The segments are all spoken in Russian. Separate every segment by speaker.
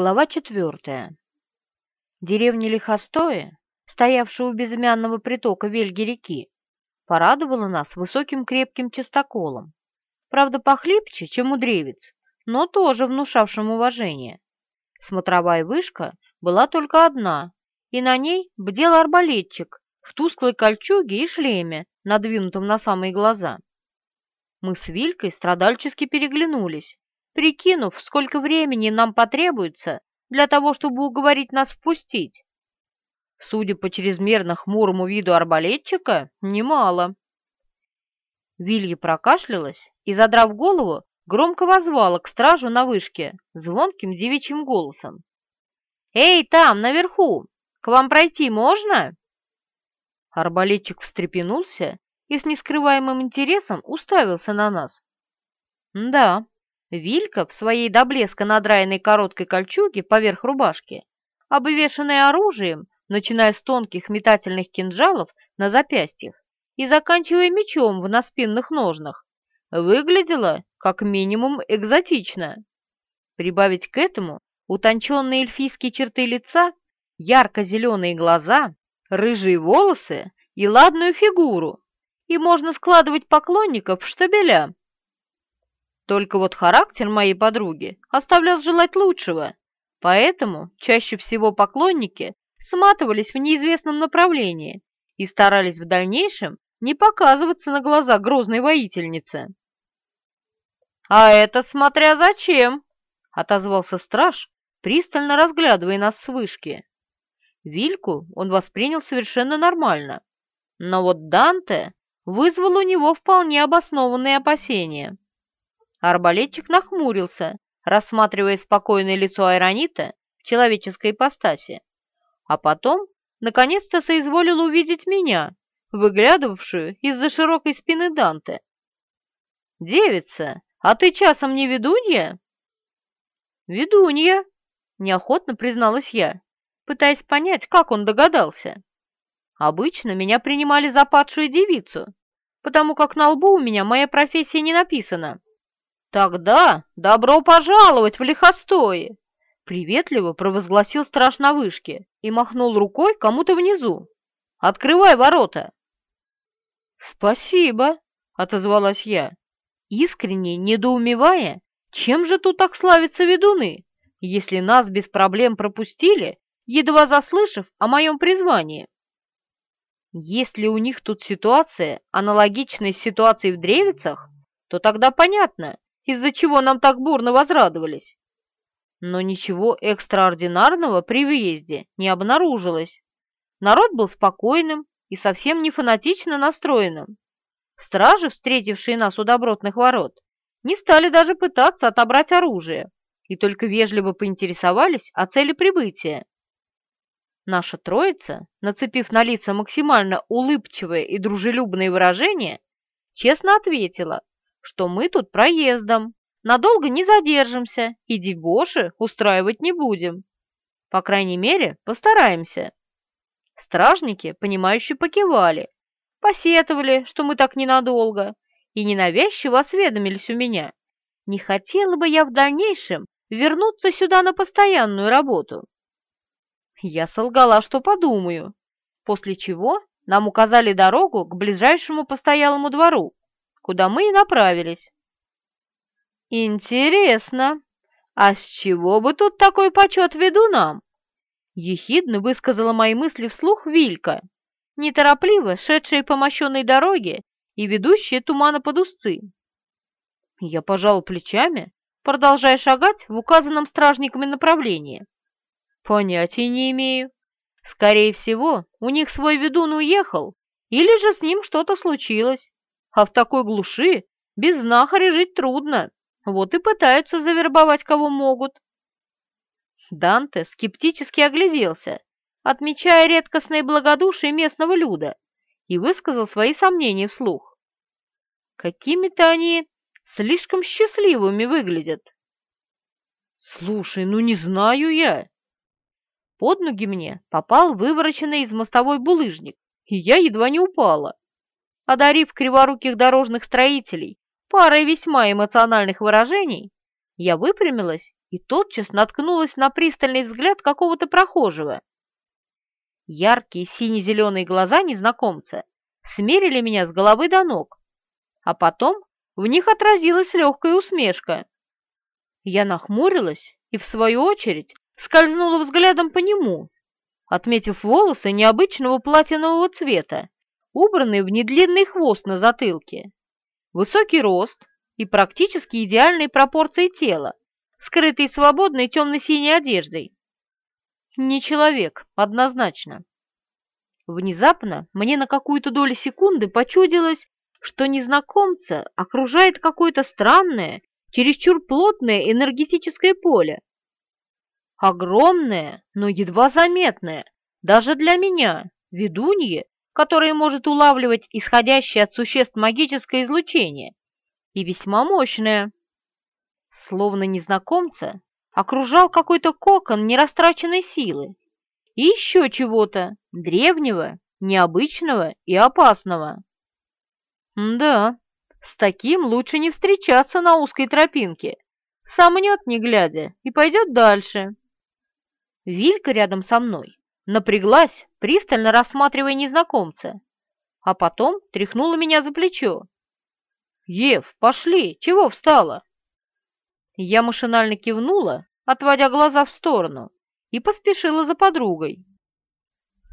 Speaker 1: Глава четвертая. Деревня Лихостое, стоявшая у безымянного притока Вельги-реки, порадовала нас высоким крепким чистоколом. Правда, похлипче, чем у древец, но тоже внушавшим уважение. Смотровая вышка была только одна, и на ней бдел арбалетчик в тусклой кольчуге и шлеме, надвинутом на самые глаза. Мы с Вилькой страдальчески переглянулись, прикинув, сколько времени нам потребуется для того, чтобы уговорить нас впустить. Судя по чрезмерно хмурому виду арбалетчика, немало. Вилья прокашлялась и, задрав голову, громко возвала к стражу на вышке звонким девичьим голосом. «Эй, там, наверху! К вам пройти можно?» Арбалетчик встрепенулся и с нескрываемым интересом уставился на нас. «Да, Вилька в своей до блеска надраенной короткой кольчуге поверх рубашки, обвешанной оружием, начиная с тонких метательных кинжалов на запястьях и заканчивая мечом в наспинных ножнах, выглядела как минимум экзотично. Прибавить к этому утонченные эльфийские черты лица, ярко-зеленые глаза, рыжие волосы и ладную фигуру, и можно складывать поклонников в штабеля. Только вот характер моей подруги оставлял желать лучшего, поэтому чаще всего поклонники сматывались в неизвестном направлении и старались в дальнейшем не показываться на глаза грозной воительницы. «А это смотря зачем!» — отозвался страж, пристально разглядывая нас с вышки. Вильку он воспринял совершенно нормально, но вот Данте вызвал у него вполне обоснованные опасения. Арбалетчик нахмурился, рассматривая спокойное лицо Айронита в человеческой ипостаси, а потом наконец-то соизволил увидеть меня, выглядывавшую из-за широкой спины Данте. «Девица, а ты часом не ведунья?» «Ведунья», — неохотно призналась я, пытаясь понять, как он догадался. «Обычно меня принимали за падшую девицу, потому как на лбу у меня моя профессия не написана». «Тогда добро пожаловать в лихостое!» Приветливо провозгласил страж на вышке и махнул рукой кому-то внизу. «Открывай ворота!» «Спасибо!» — отозвалась я, искренне недоумевая, чем же тут так славятся ведуны, если нас без проблем пропустили, едва заслышав о моем призвании. Если у них тут ситуация аналогичная ситуации в Древицах, то тогда понятно, из-за чего нам так бурно возрадовались. Но ничего экстраординарного при въезде не обнаружилось. Народ был спокойным и совсем не фанатично настроенным. Стражи, встретившие нас у добротных ворот, не стали даже пытаться отобрать оружие и только вежливо поинтересовались о цели прибытия. Наша троица, нацепив на лица максимально улыбчивое и дружелюбное выражение, честно ответила, что мы тут проездом, надолго не задержимся и дебоши устраивать не будем. По крайней мере, постараемся. Стражники, понимающие, покивали, посетовали, что мы так ненадолго, и ненавязчиво осведомились у меня. Не хотела бы я в дальнейшем вернуться сюда на постоянную работу. Я солгала, что подумаю, после чего нам указали дорогу к ближайшему постоялому двору, куда мы и направились. «Интересно, а с чего бы тут такой почет ведунам?» Ехидно высказала мои мысли вслух Вилька, неторопливо шедшая по мощенной дороге и ведущая тумана под узцы. Я пожал плечами, продолжая шагать в указанном стражниками направлении. Понятия не имею. Скорее всего, у них свой ведун уехал, или же с ним что-то случилось а в такой глуши без знахаря жить трудно, вот и пытаются завербовать кого могут. Данте скептически огляделся, отмечая редкостное благодушие местного люда, и высказал свои сомнения вслух. Какими-то они слишком счастливыми выглядят. Слушай, ну не знаю я. Под ноги мне попал вывороченный из мостовой булыжник, и я едва не упала одарив криворуких дорожных строителей парой весьма эмоциональных выражений, я выпрямилась и тотчас наткнулась на пристальный взгляд какого-то прохожего. Яркие сине-зеленые глаза незнакомца смерили меня с головы до ног, а потом в них отразилась легкая усмешка. Я нахмурилась и, в свою очередь, скользнула взглядом по нему, отметив волосы необычного платинового цвета, убранные в недлинный хвост на затылке, высокий рост и практически идеальные пропорции тела, скрытые свободной темно-синей одеждой. Не человек, однозначно. Внезапно мне на какую-то долю секунды почудилось, что незнакомца окружает какое-то странное, чересчур плотное энергетическое поле. Огромное, но едва заметное, даже для меня, ведунье, которое может улавливать исходящее от существ магическое излучение, и весьма мощное. Словно незнакомца окружал какой-то кокон нерастраченной силы и еще чего-то древнего, необычного и опасного. Да, с таким лучше не встречаться на узкой тропинке. Сомнет, не глядя, и пойдет дальше. Вилька рядом со мной напряглась, пристально рассматривая незнакомца, а потом тряхнула меня за плечо. «Ев, пошли! Чего встала?» Я машинально кивнула, отводя глаза в сторону, и поспешила за подругой.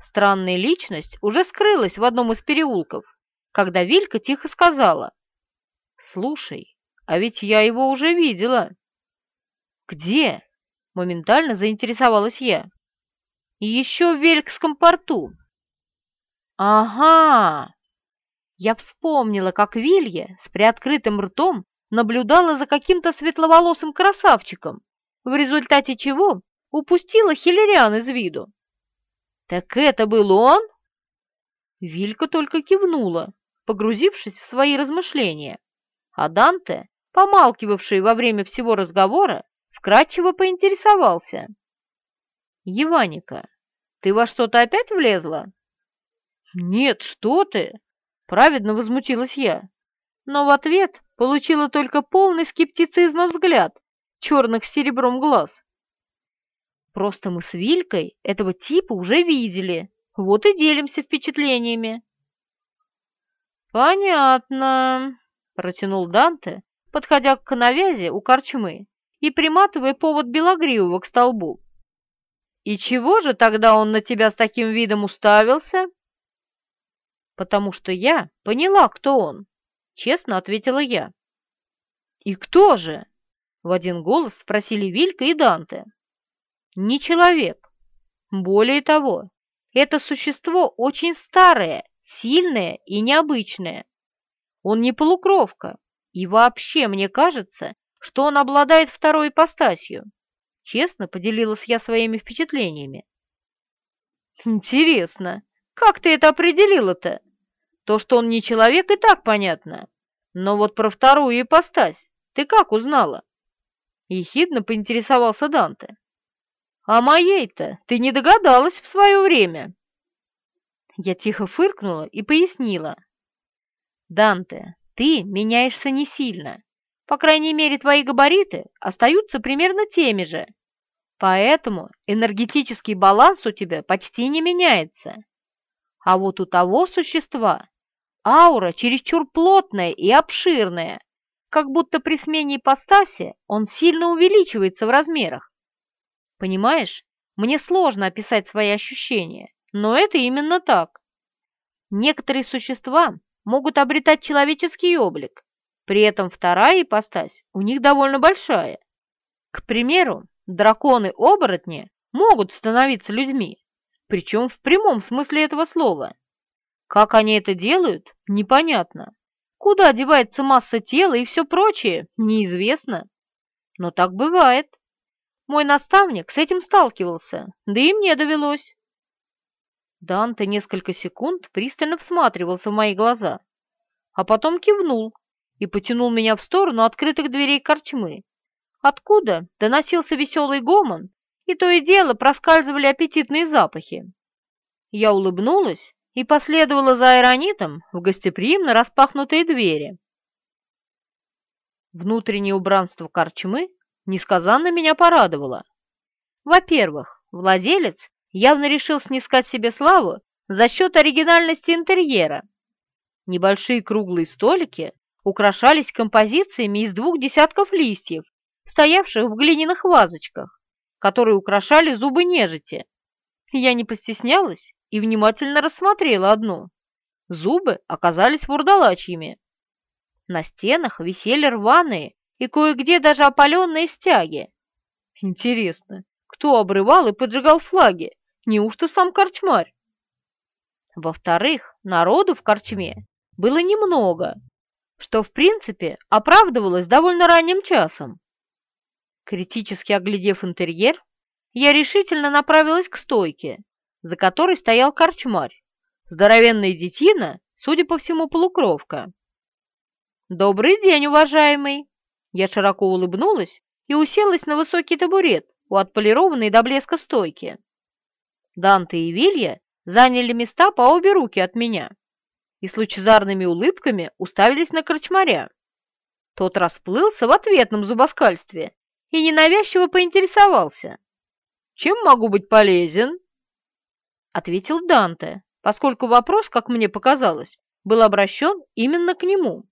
Speaker 1: Странная личность уже скрылась в одном из переулков, когда Вилька тихо сказала. «Слушай, а ведь я его уже видела». «Где?» — моментально заинтересовалась я. «И еще в Великском порту». «Ага!» Я вспомнила, как Вилья с приоткрытым ртом наблюдала за каким-то светловолосым красавчиком, в результате чего упустила Хиллериан из виду. «Так это был он?» Вилька только кивнула, погрузившись в свои размышления, а Данте, помалкивавший во время всего разговора, вкратчиво поинтересовался. «Еваника, ты во что-то опять влезла?» «Нет, что ты!» — праведно возмутилась я, но в ответ получила только полный скептицизма взгляд черных с серебром глаз. Просто мы с Вилькой этого типа уже видели, вот и делимся впечатлениями. «Понятно», — протянул Данте, подходя к навязи у корчмы и приматывая повод белогривого к столбу. «И чего же тогда он на тебя с таким видом уставился?» «Потому что я поняла, кто он», — честно ответила я. «И кто же?» — в один голос спросили Вилька и Данте не человек. Более того, это существо очень старое, сильное и необычное. Он не полукровка, и вообще мне кажется, что он обладает второй ипостасью. Честно поделилась я своими впечатлениями. Интересно, как ты это определила-то? То, что он не человек, и так понятно. Но вот про вторую ипостась ты как узнала? Ехидно поинтересовался Данте. А моей-то ты не догадалась в свое время. Я тихо фыркнула и пояснила. Данте, ты меняешься не сильно. По крайней мере, твои габариты остаются примерно теми же. Поэтому энергетический баланс у тебя почти не меняется. А вот у того существа аура чересчур плотная и обширная, как будто при смене ипостаси он сильно увеличивается в размерах. Понимаешь, мне сложно описать свои ощущения, но это именно так. Некоторые существа могут обретать человеческий облик, при этом вторая ипостась у них довольно большая. К примеру, драконы-оборотни могут становиться людьми, причем в прямом смысле этого слова. Как они это делают, непонятно. Куда девается масса тела и все прочее, неизвестно. Но так бывает. Мой наставник с этим сталкивался, да и мне довелось. Данте несколько секунд пристально всматривался в мои глаза, а потом кивнул и потянул меня в сторону открытых дверей корчмы, откуда доносился веселый гомон, и то и дело проскальзывали аппетитные запахи. Я улыбнулась и последовала за аэронитом в гостеприимно распахнутые двери. Внутреннее убранство корчмы несказанно меня порадовало. Во-первых, владелец явно решил снискать себе славу за счет оригинальности интерьера. Небольшие круглые столики украшались композициями из двух десятков листьев, стоявших в глиняных вазочках, которые украшали зубы нежити. Я не постеснялась и внимательно рассмотрела одну. Зубы оказались вурдалачьими. На стенах висели рваные и кое-где даже опаленные стяги. Интересно, кто обрывал и поджигал флаги? Неужто сам корчмарь? Во-вторых, народу в корчме было немного, что, в принципе, оправдывалось довольно ранним часом. Критически оглядев интерьер, я решительно направилась к стойке, за которой стоял корчмарь, здоровенная детина, судя по всему, полукровка. «Добрый день, уважаемый!» Я широко улыбнулась и уселась на высокий табурет у отполированной до блеска стойки. Данте и Вилья заняли места по обе руки от меня и с лучезарными улыбками уставились на корчмаря. Тот расплылся в ответном зубоскальстве и ненавязчиво поинтересовался. «Чем могу быть полезен?» Ответил Данте, поскольку вопрос, как мне показалось, был обращен именно к нему.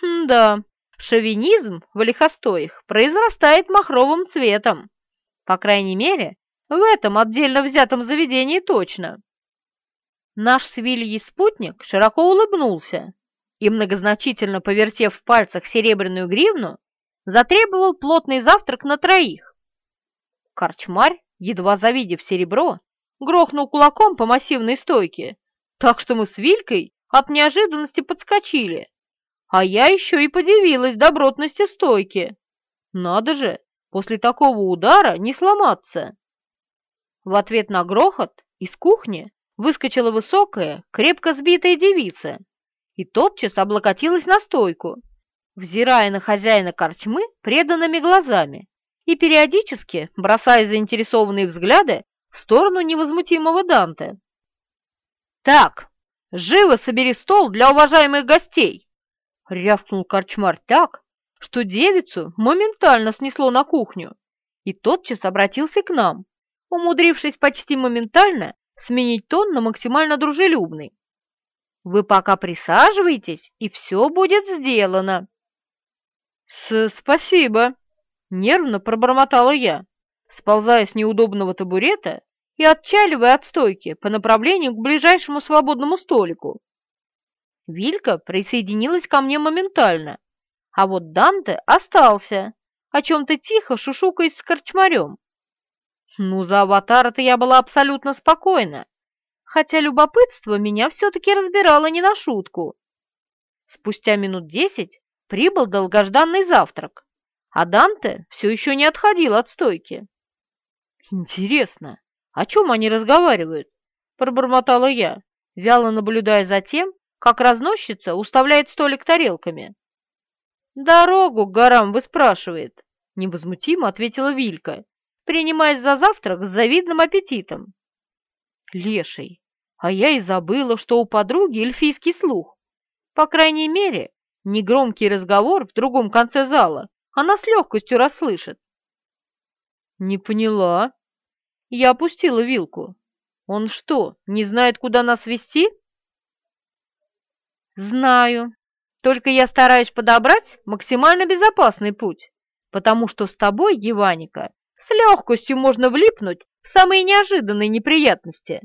Speaker 1: Хм, да, шовинизм в лихостоях произрастает махровым цветом. По крайней мере, в этом отдельно взятом заведении точно. Наш с спутник широко улыбнулся и, многозначительно повертев в пальцах серебряную гривну, затребовал плотный завтрак на троих. Корчмарь, едва завидев серебро, грохнул кулаком по массивной стойке, так что мы с Вилькой от неожиданности подскочили. А я еще и подивилась добротности стойки. Надо же, после такого удара не сломаться. В ответ на грохот из кухни выскочила высокая, крепко сбитая девица и топчас облокотилась на стойку, взирая на хозяина корчмы преданными глазами и периодически бросая заинтересованные взгляды в сторону невозмутимого Данте. «Так, живо собери стол для уважаемых гостей!» — рявкнул корчмарь так, что девицу моментально снесло на кухню, и тотчас обратился к нам, умудрившись почти моментально сменить тон на максимально дружелюбный. «Вы пока присаживайтесь, и все будет сделано». С «Спасибо», — нервно пробормотала я, сползая с неудобного табурета и отчаливая от стойки по направлению к ближайшему свободному столику. Вилька присоединилась ко мне моментально, а вот Данте остался, о чем-то тихо шушукаясь с корчмарем. Ну, за аватара-то я была абсолютно спокойна, хотя любопытство меня все-таки разбирало не на шутку. Спустя минут десять прибыл долгожданный завтрак, а Данте все еще не отходил от стойки. «Интересно, о чем они разговаривают?» — пробормотала я, вяло наблюдая за тем, как разносчица уставляет столик тарелками. «Дорогу к горам выспрашивает», — невозмутимо ответила Вилька, принимаясь за завтрак с завидным аппетитом. Леший, а я и забыла, что у подруги эльфийский слух. По крайней мере, негромкий разговор в другом конце зала она с легкостью расслышит. Не поняла. Я опустила вилку. Он что, не знает, куда нас вести? Знаю. Только я стараюсь подобрать максимально безопасный путь, потому что с тобой, Еваника, с легкостью можно влипнуть в самые неожиданные неприятности.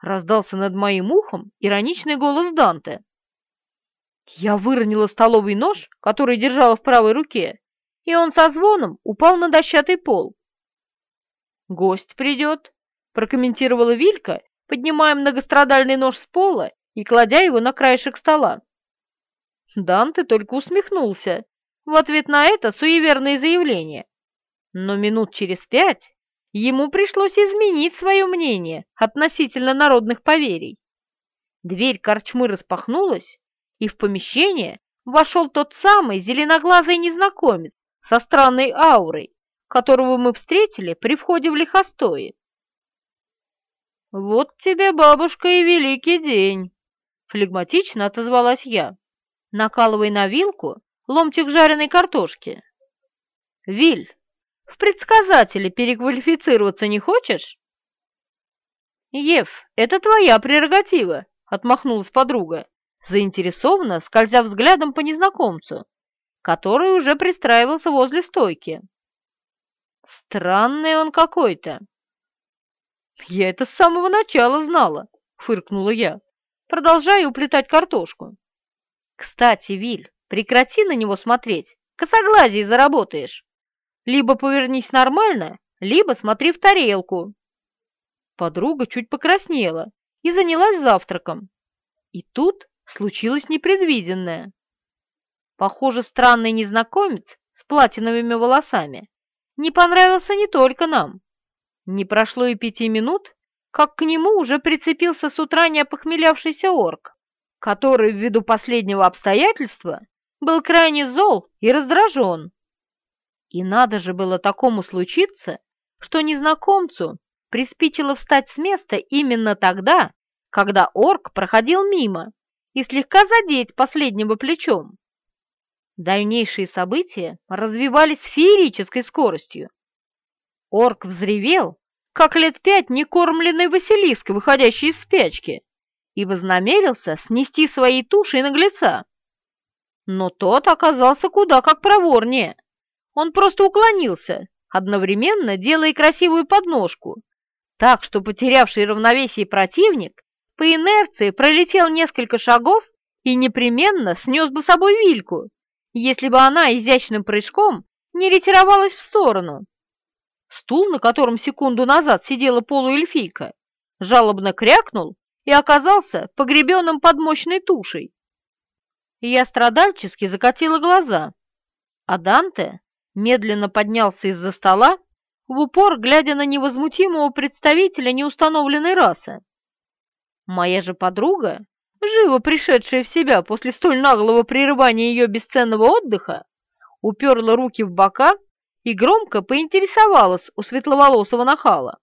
Speaker 1: Раздался над моим ухом ироничный голос Данте. Я выронила столовый нож, который держала в правой руке, и он со звоном упал на дощатый пол. «Гость придет», — прокомментировала Вилька, поднимая многострадальный нож с пола и кладя его на краешек стола. Данте только усмехнулся в ответ на это суеверное заявление но минут через пять ему пришлось изменить свое мнение относительно народных поверий. Дверь корчмы распахнулась, и в помещение вошел тот самый зеленоглазый незнакомец со странной аурой, которого мы встретили при входе в лихостое. «Вот тебе, бабушка, и великий день!» — флегматично отозвалась я, накалывая на вилку ломтик жареной картошки. «Виль, в предсказателе переквалифицироваться не хочешь?» «Ев, это твоя прерогатива», — отмахнулась подруга, заинтересованно скользя взглядом по незнакомцу, который уже пристраивался возле стойки. «Странный он какой-то». «Я это с самого начала знала», — фыркнула я, продолжая уплетать картошку. «Кстати, Виль, прекрати на него смотреть, косоглазие заработаешь. Либо повернись нормально, либо смотри в тарелку». Подруга чуть покраснела и занялась завтраком. И тут случилось непредвиденное. Похоже, странный незнакомец с платиновыми волосами не понравился не только нам. Не прошло и пяти минут, как к нему уже прицепился с утра неопохмелявшийся орк, который ввиду последнего обстоятельства был крайне зол и раздражен. И надо же было такому случиться, что незнакомцу приспичило встать с места именно тогда, когда орк проходил мимо, и слегка задеть последнего плечом. Дальнейшие события развивались с феерической скоростью. Орк взревел, как лет пять некормленный Василиск, выходящий из спячки, и вознамерился снести своей тушей наглеца. Но тот оказался куда как проворнее. Он просто уклонился, одновременно делая красивую подножку, так что потерявший равновесие противник по инерции пролетел несколько шагов и непременно снес бы собой вильку, если бы она изящным прыжком не ретировалась в сторону. Стул, на котором секунду назад сидела полуэльфийка, жалобно крякнул и оказался погребенным под мощной тушей. Я страдальчески закатила глаза, а Данте медленно поднялся из-за стола, в упор глядя на невозмутимого представителя неустановленной расы. Моя же подруга, живо пришедшая в себя после столь наглого прерывания ее бесценного отдыха, уперла руки в бока и громко поинтересовалась у светловолосого нахала.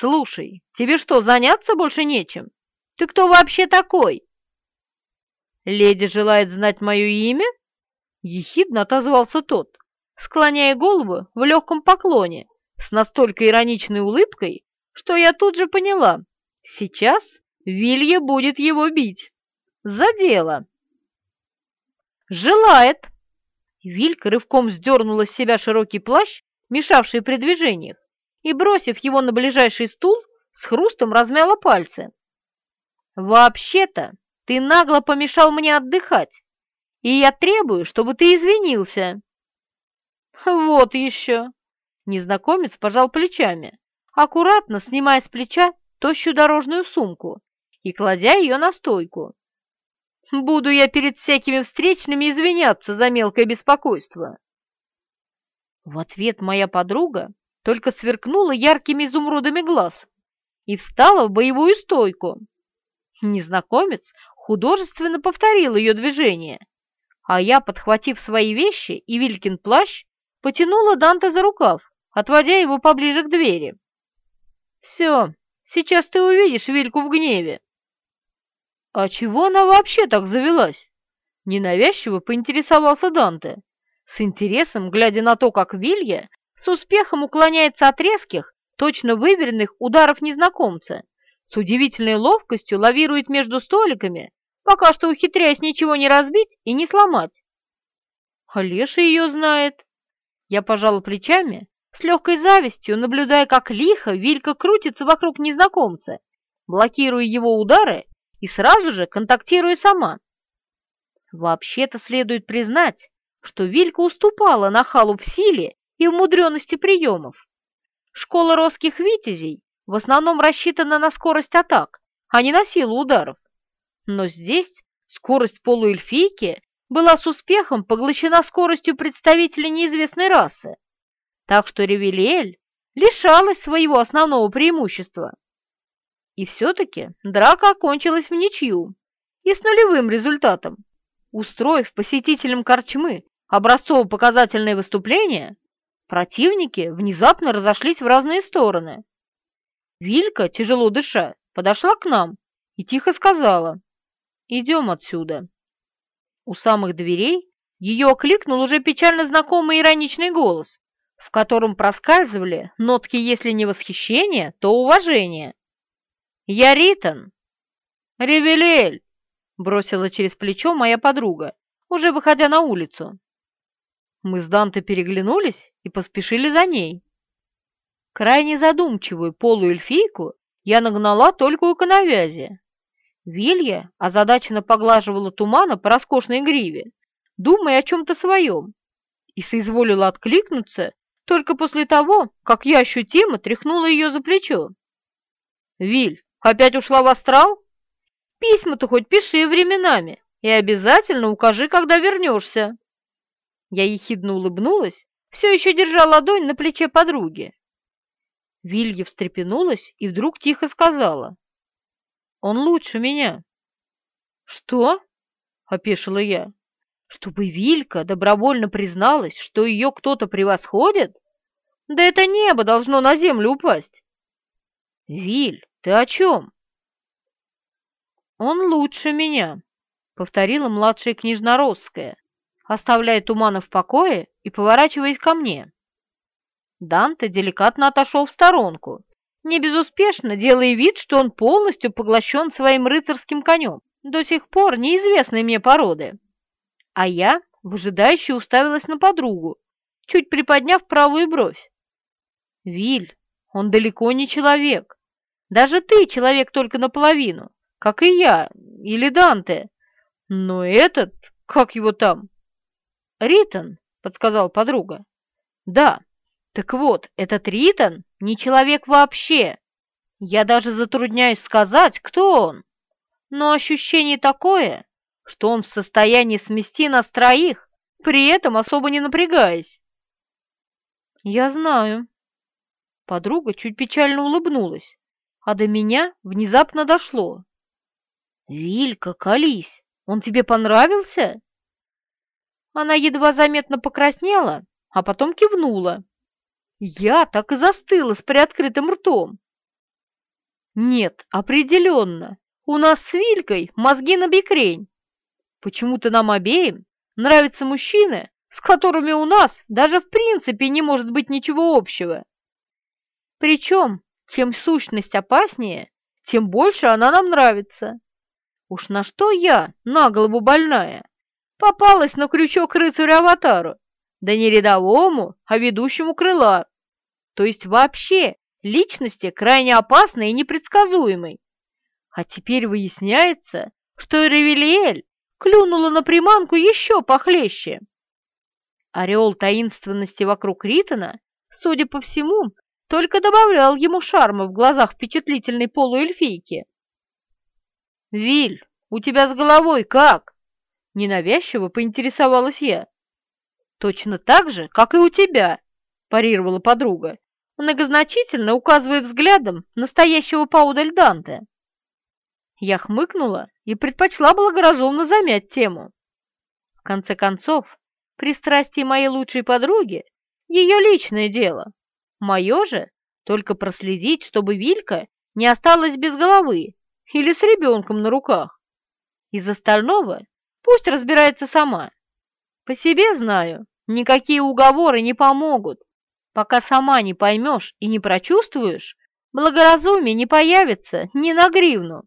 Speaker 1: «Слушай, тебе что, заняться больше нечем? Ты кто вообще такой?» «Леди желает знать мое имя?» — ехидно отозвался тот, склоняя голову в легком поклоне, с настолько ироничной улыбкой, что я тут же поняла, сейчас Вилья будет его бить. За дело. «Желает!» Вилька рывком сдернула с себя широкий плащ, мешавший при движениях, и, бросив его на ближайший стул, с хрустом размяла пальцы. «Вообще-то ты нагло помешал мне отдыхать, и я требую, чтобы ты извинился». «Вот еще!» Незнакомец пожал плечами, аккуратно снимая с плеча тощую дорожную сумку и кладя ее на стойку. «Буду я перед всякими встречными извиняться за мелкое беспокойство». В ответ моя подруга только сверкнула яркими изумрудами глаз и встала в боевую стойку. Незнакомец художественно повторил ее движение, а я, подхватив свои вещи и Вилькин плащ, потянула Данте за рукав, отводя его поближе к двери. «Все, сейчас ты увидишь Вильку в гневе». «А чего она вообще так завелась?» Ненавязчиво поинтересовался Данте, с интересом глядя на то, как Вилья с успехом уклоняется от резких, точно выверенных ударов незнакомца, с удивительной ловкостью лавирует между столиками, пока что ухитряясь ничего не разбить и не сломать. А Леша ее знает. Я пожала плечами, с легкой завистью, наблюдая, как лихо Вилька крутится вокруг незнакомца, блокируя его удары и сразу же контактируя сама. Вообще-то следует признать, что Вилька уступала Нахалу в силе и в мудренности приемов. Школа русских витязей в основном рассчитана на скорость атак, а не на силу ударов. Но здесь скорость полуэльфийки была с успехом поглощена скоростью представителей неизвестной расы, так что Ревелиэль лишалась своего основного преимущества. И все-таки драка окончилась в ничью и с нулевым результатом. Устроив посетителям корчмы образцово-показательное выступление, противники внезапно разошлись в разные стороны. Вилька, тяжело дыша, подошла к нам и тихо сказала «Идем отсюда». У самых дверей ее окликнул уже печально знакомый ироничный голос, в котором проскальзывали нотки, если не восхищения, то уважения. «Я Ритон!» «Ревелель!» — бросила через плечо моя подруга, уже выходя на улицу. Мы с Данте переглянулись и поспешили за ней. Крайне задумчивую полуэльфийку я нагнала только у коновязи. Вилья озадаченно поглаживала тумана по роскошной гриве, думая о чем-то своем, и соизволила откликнуться только после того, как я ощутимо тряхнула ее за плечо. «Виль, опять ушла в астрал? Письма-то хоть пиши временами и обязательно укажи, когда вернешься». Я ехидно улыбнулась, все еще держа ладонь на плече подруги. Вилья встрепенулась и вдруг тихо сказала. «Он лучше меня». «Что?» — опешила я. «Чтобы Вилька добровольно призналась, что ее кто-то превосходит? Да это небо должно на землю упасть!» «Виль, ты о чем?» «Он лучше меня», — повторила младшая княжноросская, оставляя тумана в покое и поворачиваясь ко мне. Данте деликатно отошел в сторонку, не безуспешно делая вид, что он полностью поглощен своим рыцарским конем, до сих пор неизвестной мне породы. А я выжидающе уставилась на подругу, чуть приподняв правую бровь. «Виль, он далеко не человек. Даже ты человек только наполовину, как и я, или Данте. Но этот, как его там?» «Ритон», — подсказал подруга. «Да, так вот, этот Ритон не человек вообще. Я даже затрудняюсь сказать, кто он. Но ощущение такое, что он в состоянии смести нас троих, при этом особо не напрягаясь. Я знаю. Подруга чуть печально улыбнулась, а до меня внезапно дошло. Вилька, колись, он тебе понравился? Она едва заметно покраснела, а потом кивнула. Я так и застыла с приоткрытым ртом. Нет, определенно, у нас с Вилькой мозги на бекрень. Почему-то нам обеим нравятся мужчины, с которыми у нас даже в принципе не может быть ничего общего. Причем, чем сущность опаснее, тем больше она нам нравится. Уж на что я, на голову больная, попалась на крючок рыцарю-аватару, да не рядовому, а ведущему крыла, то есть вообще личности крайне опасной и непредсказуемой. А теперь выясняется, что Ревелиэль клюнула на приманку еще похлеще. Ореол таинственности вокруг Ритона, судя по всему, только добавлял ему шарма в глазах впечатлительной полуэльфийки. «Виль, у тебя с головой как?» — ненавязчиво поинтересовалась я. «Точно так же, как и у тебя», — парировала подруга, многозначительно указывая взглядом настоящего поудаль Данте. Я хмыкнула и предпочла благоразумно замять тему. В конце концов, пристрастие моей лучшей подруги — ее личное дело. Мое же — только проследить, чтобы Вилька не осталась без головы или с ребенком на руках. Из остального пусть разбирается сама. По себе знаю, никакие уговоры не помогут. Пока сама не поймешь и не прочувствуешь, благоразумие не появится ни на гривну.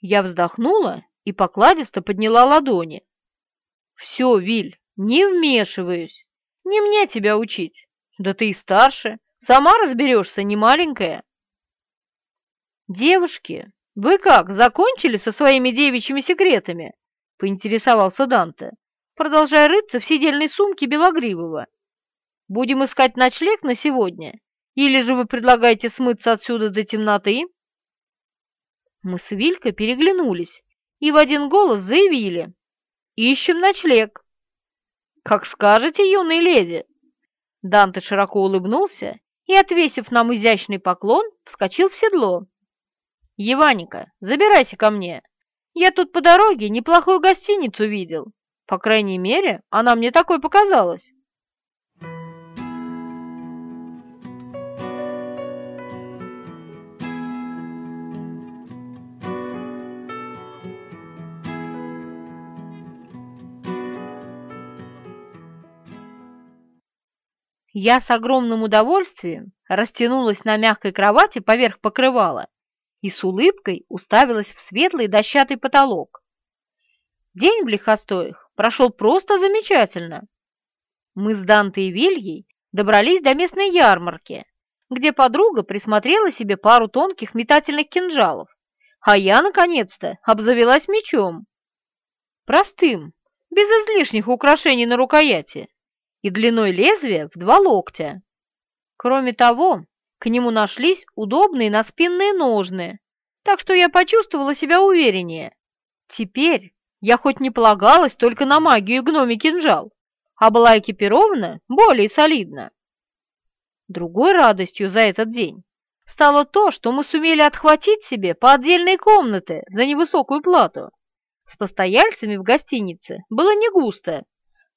Speaker 1: Я вздохнула и покладисто подняла ладони. «Все, Виль, не вмешиваюсь. Не мне тебя учить. Да ты и старше, сама разберешься, не маленькая». «Девушки, вы как, закончили со своими девичьими секретами?» — поинтересовался Данте, продолжая рыться в сидельной сумке Белогривого. «Будем искать ночлег на сегодня? Или же вы предлагаете смыться отсюда до темноты?» Мы с Вилькой переглянулись и в один голос заявили «Ищем ночлег». «Как скажете, юная леди!» Данте широко улыбнулся и, отвесив нам изящный поклон, вскочил в седло. «Еваника, забирайся ко мне. Я тут по дороге неплохую гостиницу видел. По крайней мере, она мне такой показалась». Я с огромным удовольствием растянулась на мягкой кровати поверх покрывала и с улыбкой уставилась в светлый дощатый потолок. День в Лихостоях прошел просто замечательно. Мы с Дантой и Вильей добрались до местной ярмарки, где подруга присмотрела себе пару тонких метательных кинжалов, а я, наконец-то, обзавелась мечом. Простым, без излишних украшений на рукояти и длиной лезвия в два локтя. Кроме того, к нему нашлись удобные наспинные ножны, так что я почувствовала себя увереннее. Теперь я хоть не полагалась только на магию гноми кинжал, а была экипирована более солидно. Другой радостью за этот день стало то, что мы сумели отхватить себе по отдельной комнате за невысокую плату. С постояльцами в гостинице было не густо,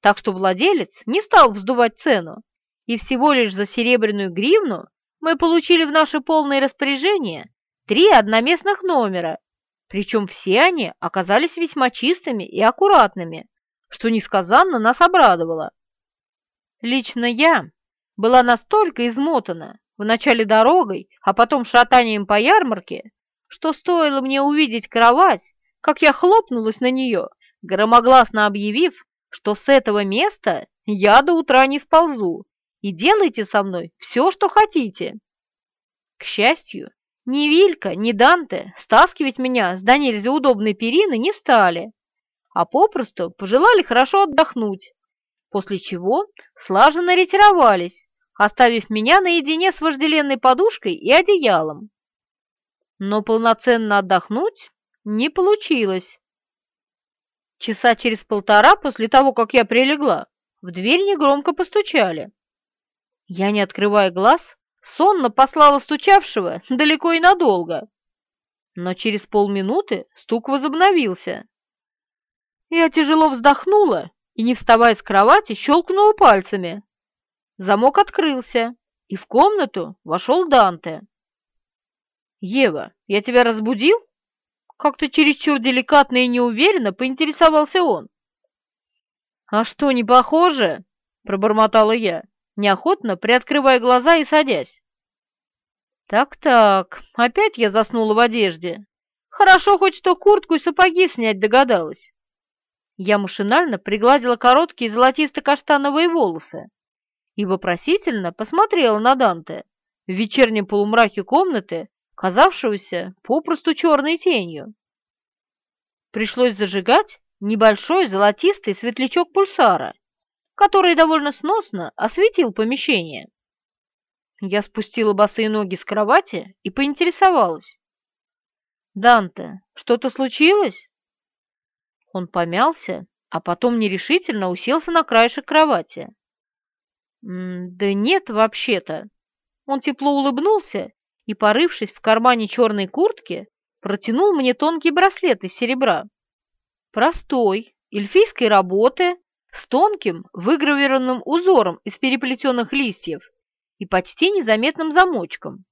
Speaker 1: так что владелец не стал вздувать цену, и всего лишь за серебряную гривну мы получили в наше полное распоряжение три одноместных номера, причем все они оказались весьма чистыми и аккуратными, что несказанно нас обрадовало. Лично я была настолько измотана вначале дорогой, а потом шатанием по ярмарке, что стоило мне увидеть кровать, как я хлопнулась на нее, громогласно объявив, что с этого места я до утра не сползу, и делайте со мной все, что хотите. К счастью, ни Вилька, ни Данте стаскивать меня с до нельзя удобной перины не стали, а попросту пожелали хорошо отдохнуть, после чего слаженно ретировались, оставив меня наедине с вожделенной подушкой и одеялом. Но полноценно отдохнуть не получилось. Часа через полтора после того, как я прилегла, в дверь негромко постучали. Я, не открывая глаз, сонно послала стучавшего далеко и надолго. Но через полминуты стук возобновился. Я тяжело вздохнула и, не вставая с кровати, щелкнула пальцами. Замок открылся, и в комнату вошел Данте. «Ева, я тебя разбудил?» Как-то чересчур деликатно и неуверенно поинтересовался он. «А что, не похоже?» — пробормотала я, неохотно приоткрывая глаза и садясь. «Так-так, опять я заснула в одежде. Хорошо хоть что куртку и сапоги снять догадалась». Я машинально пригладила короткие золотисто-каштановые волосы и вопросительно посмотрела на Данте в вечернем полумраке комнаты, казавшегося попросту черной тенью. Пришлось зажигать небольшой золотистый светлячок пульсара, который довольно сносно осветил помещение. Я спустила босые ноги с кровати и поинтересовалась. «Данте, что-то случилось?» Он помялся, а потом нерешительно уселся на краешек кровати. «Да нет, вообще-то». Он тепло улыбнулся и, порывшись в кармане черной куртки, протянул мне тонкий браслет из серебра. Простой, эльфийской работы, с тонким, выгравированным узором из переплетенных листьев и почти незаметным замочком.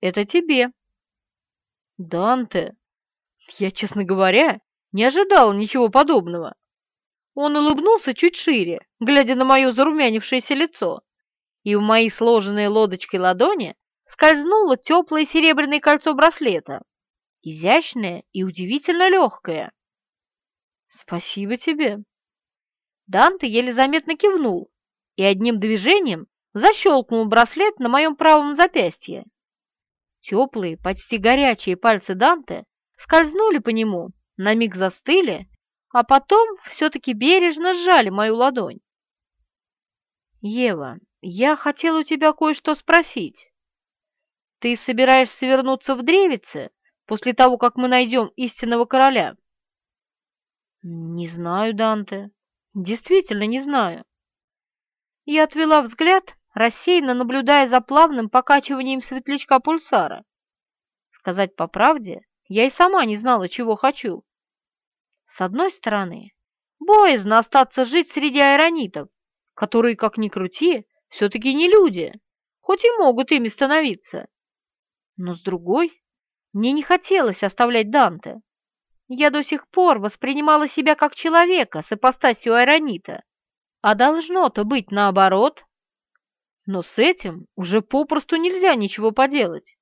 Speaker 1: Это тебе. Данте, я, честно говоря, не ожидал ничего подобного. Он улыбнулся чуть шире, глядя на мое зарумянившееся лицо, и в мои сложенные лодочкой ладони скользнуло теплое серебряное кольцо браслета, изящное и удивительно легкое. «Спасибо тебе!» Данте еле заметно кивнул и одним движением защелкнул браслет на моем правом запястье. Теплые, почти горячие пальцы Данте скользнули по нему, на миг застыли, а потом все-таки бережно сжали мою ладонь. «Ева, я хотел у тебя кое-что спросить. Ты собираешься вернуться в Древице после того, как мы найдем истинного короля?» «Не знаю, Данте, действительно не знаю». Я отвела взгляд, рассеянно наблюдая за плавным покачиванием светлячка пульсара. Сказать по правде, я и сама не знала, чего хочу. С одной стороны, боязно остаться жить среди айронитов, которые, как ни крути, все-таки не люди, хоть и могут ими становиться. Но с другой, мне не хотелось оставлять Данте. Я до сих пор воспринимала себя как человека с ипостасью айронита, а должно-то быть наоборот. Но с этим уже попросту нельзя ничего поделать.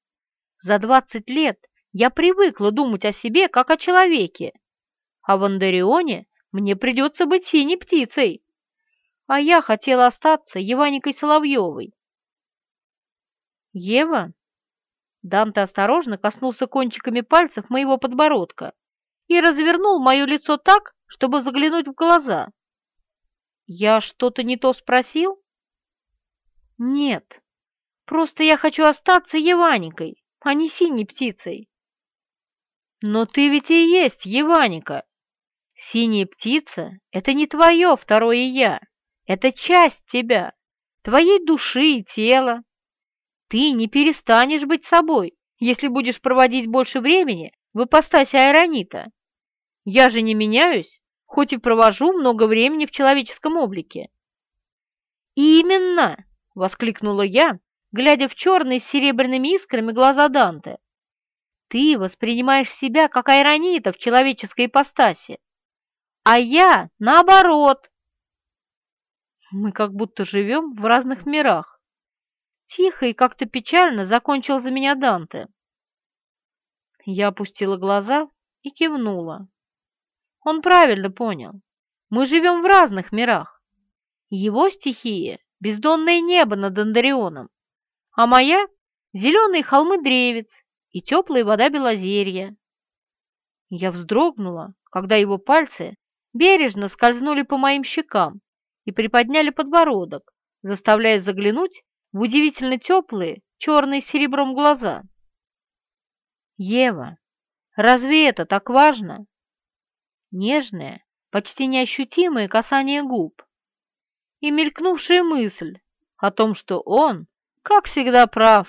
Speaker 1: За двадцать лет я привыкла думать о себе как о человеке, а в Андарионе мне придется быть синей птицей, а я хотела остаться Еваникой Соловьевой. Ева? Данте осторожно коснулся кончиками пальцев моего подбородка и развернул мое лицо так, чтобы заглянуть в глаза. Я что-то не то спросил? Нет, просто я хочу остаться Еваникой, а не синей птицей. Но ты ведь и есть Еваника. Синяя птица — это не твое второе «я», это часть тебя, твоей души и тела. Ты не перестанешь быть собой, если будешь проводить больше времени в ипостаси аэронита. Я же не меняюсь, хоть и провожу много времени в человеческом облике. «Именно!» — воскликнула я, глядя в черные с серебряными искрами глаза Данте. «Ты воспринимаешь себя как айронита в человеческой ипостаси, а я наоборот!» Мы как будто живем в разных мирах. Тихо и как-то печально закончил за меня Данте. Я опустила глаза и кивнула. Он правильно понял. Мы живем в разных мирах. Его стихия — бездонное небо над Андарионом, а моя — зеленые холмы древец и теплая вода Белозерья. Я вздрогнула, когда его пальцы бережно скользнули по моим щекам и приподняли подбородок, заставляя заглянуть в удивительно теплые, черные с серебром глаза. «Ева, разве это так важно?» нежное, почти неощутимое касание губ и мелькнувшая мысль о том, что он, как всегда, прав.